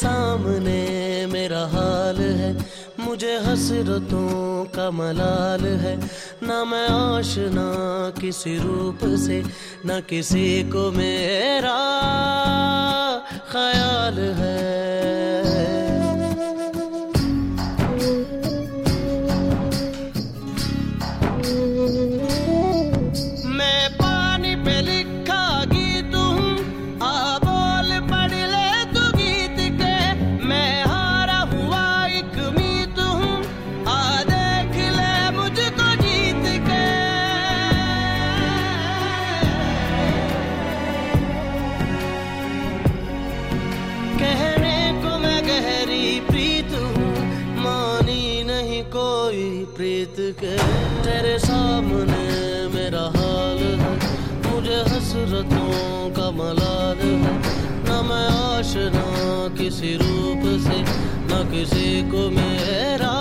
سامنے میرا حال ہے۔ مجھے حسرتوں کا ملال ہے۔ نہ میں آشنا کسی روپ سے، نہ کسی کو میرا خیال ہے۔ میں پریت کے تیرے سامنے میرا حال ہے مجھے حسرتوں کا ملال ہے نہ میں آشنا کسی روپ سے نہ کسی کو میرا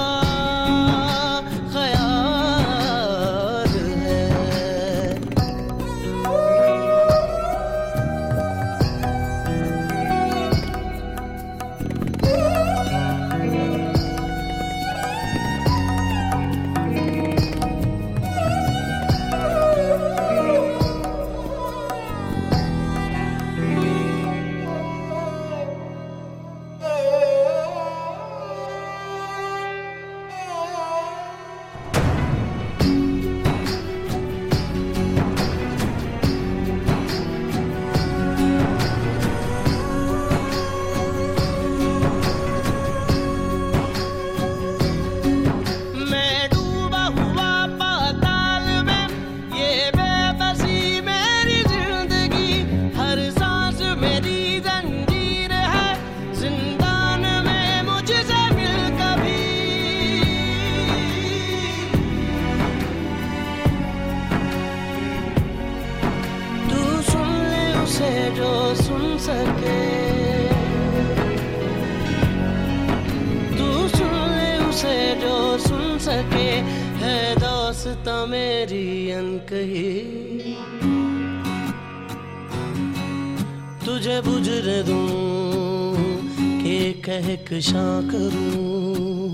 لے اسے جو سن سکے۔ تو سن لے اسے جو سن سکے۔ ہے داستاں میری ان کہی تجھے بجر دوں کہ کہکشاں کروں۔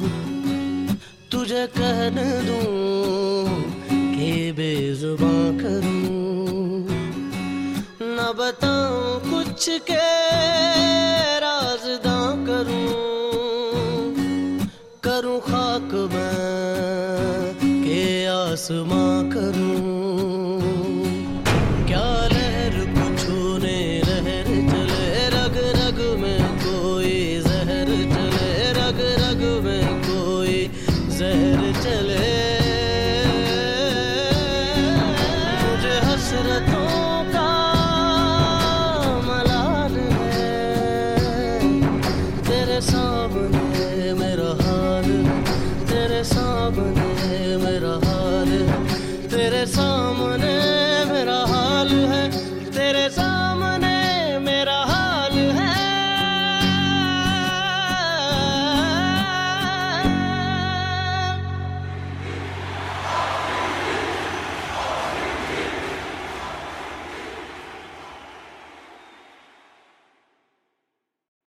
تجھے کہن دوں کہ بے زباں کروں۔ نہ بتاؤں کچھ کے رازداں کروں کروں خاک میں کہ آسماں کروں۔ سام